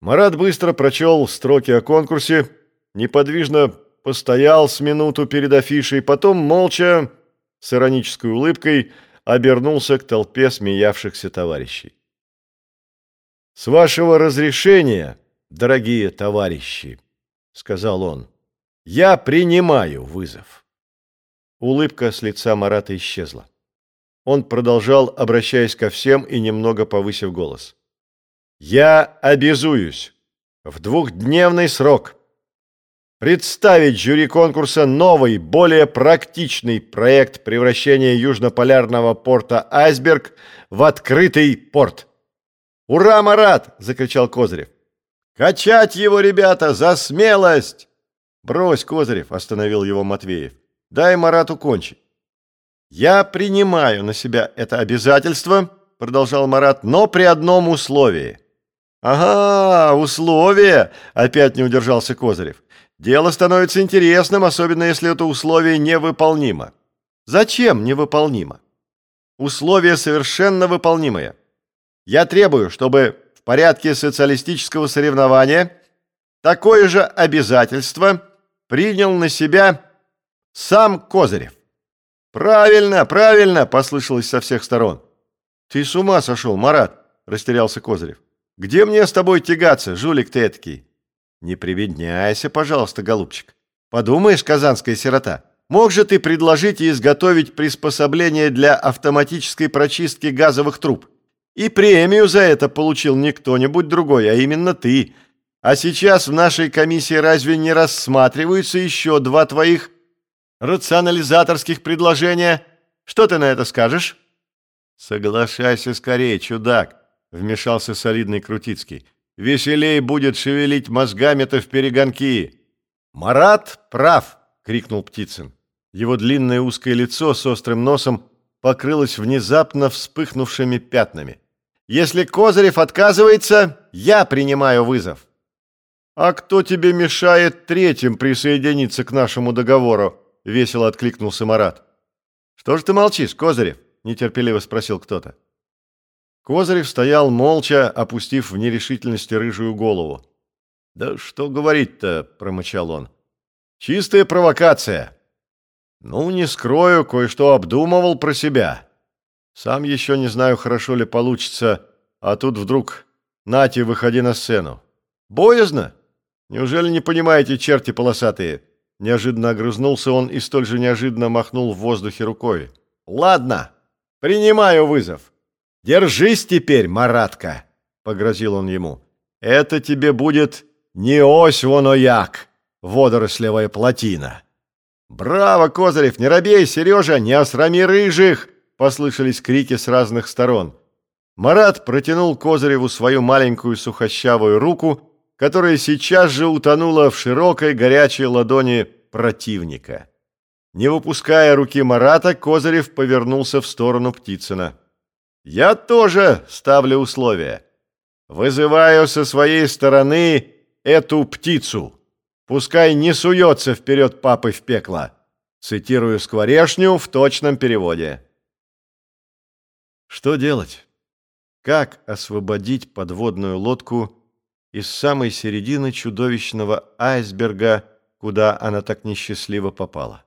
Марат быстро прочел строки о конкурсе, неподвижно постоял с минуту перед афишей, потом молча, с иронической улыбкой, обернулся к толпе смеявшихся товарищей. «С вашего разрешения, дорогие товарищи», — сказал он, — «я принимаю вызов». Улыбка с лица Марата исчезла. Он продолжал, обращаясь ко всем и немного повысив голос. «Я обязуюсь в двухдневный срок представить жюри конкурса новый, более практичный проект превращения южнополярного порта «Айсберг» в открытый порт. «Ура, Марат!» – закричал Козырев. «Качать его, ребята, за смелость!» «Брось, Козырев!» – остановил его Матвеев. «Дай Марату кончить». «Я принимаю на себя это обязательство», – продолжал Марат, – «но при одном условии». «Ага, условие!» – опять не удержался Козырев. «Дело становится интересным, особенно если это условие невыполнимо». «Зачем невыполнимо?» «Условие совершенно выполнимое. Я требую, чтобы в порядке социалистического соревнования такое же обязательство принял на себя сам Козырев». «Правильно, правильно!» – послышалось со всех сторон. «Ты с ума сошел, Марат!» – растерялся Козырев. «Где мне с тобой тягаться, жулик ты этакий?» «Не приведняйся, пожалуйста, голубчик. Подумаешь, казанская сирота, мог же ты предложить и изготовить приспособление для автоматической прочистки газовых труб? И премию за это получил не кто-нибудь другой, а именно ты. А сейчас в нашей комиссии разве не рассматриваются еще два твоих рационализаторских предложения. Что ты на это скажешь?» «Соглашайся скорее, чудак», — вмешался солидный Крутицкий. «Веселей будет шевелить мозгами-то в перегонки». «Марат прав!» — крикнул Птицын. Его длинное узкое лицо с острым носом покрылось внезапно вспыхнувшими пятнами. «Если Козырев отказывается, я принимаю вызов». «А кто тебе мешает третьим присоединиться к нашему договору?» — весело откликнулся Марат. «Что ж ты молчишь, Козырев?» — нетерпеливо спросил кто-то. Козырев стоял молча, опустив в нерешительности рыжую голову. «Да что говорить-то?» — промычал он. «Чистая провокация!» «Ну, не скрою, кое-что обдумывал про себя. Сам еще не знаю, хорошо ли получится, а тут вдруг «Нати, выходи на сцену». «Боязно? Неужели не понимаете, черти полосатые?» Неожиданно огрызнулся он и столь же неожиданно махнул в воздухе рукой. «Ладно, принимаю вызов. Держись теперь, Маратка!» — погрозил он ему. «Это тебе будет не ось воно як, водорослевая плотина». «Браво, Козырев! Не робей, Сережа! Не осрами рыжих!» — послышались крики с разных сторон. Марат протянул Козыреву свою маленькую сухощавую руку — которая сейчас же утонула в широкой горячей ладони противника. Не выпуская руки Марата, Козырев повернулся в сторону Птицына. «Я тоже ставлю условия. Вызываю со своей стороны эту птицу. Пускай не суется вперед папы в пекло». Цитирую Скворешню в точном переводе. Что делать? Как освободить подводную лодку из самой середины чудовищного айсберга, куда она так несчастливо попала.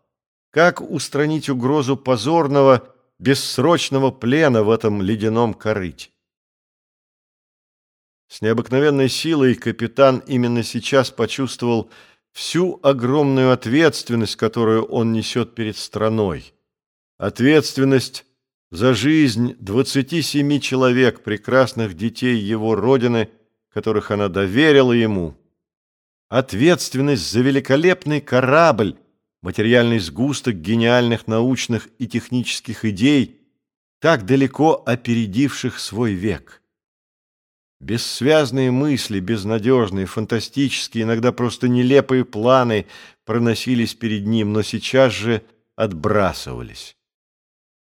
Как устранить угрозу позорного, бессрочного плена в этом ледяном корыте? С необыкновенной силой капитан именно сейчас почувствовал всю огромную ответственность, которую он несет перед страной. Ответственность за жизнь 27 человек, прекрасных детей его родины – которых она доверила ему, ответственность за великолепный корабль, материальный сгусток гениальных научных и технических идей, так далеко опередивших свой век. Бессвязные мысли, безнадежные, фантастические, иногда просто нелепые планы проносились перед ним, но сейчас же отбрасывались.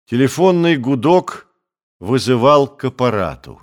Телефонный гудок вызывал к аппарату.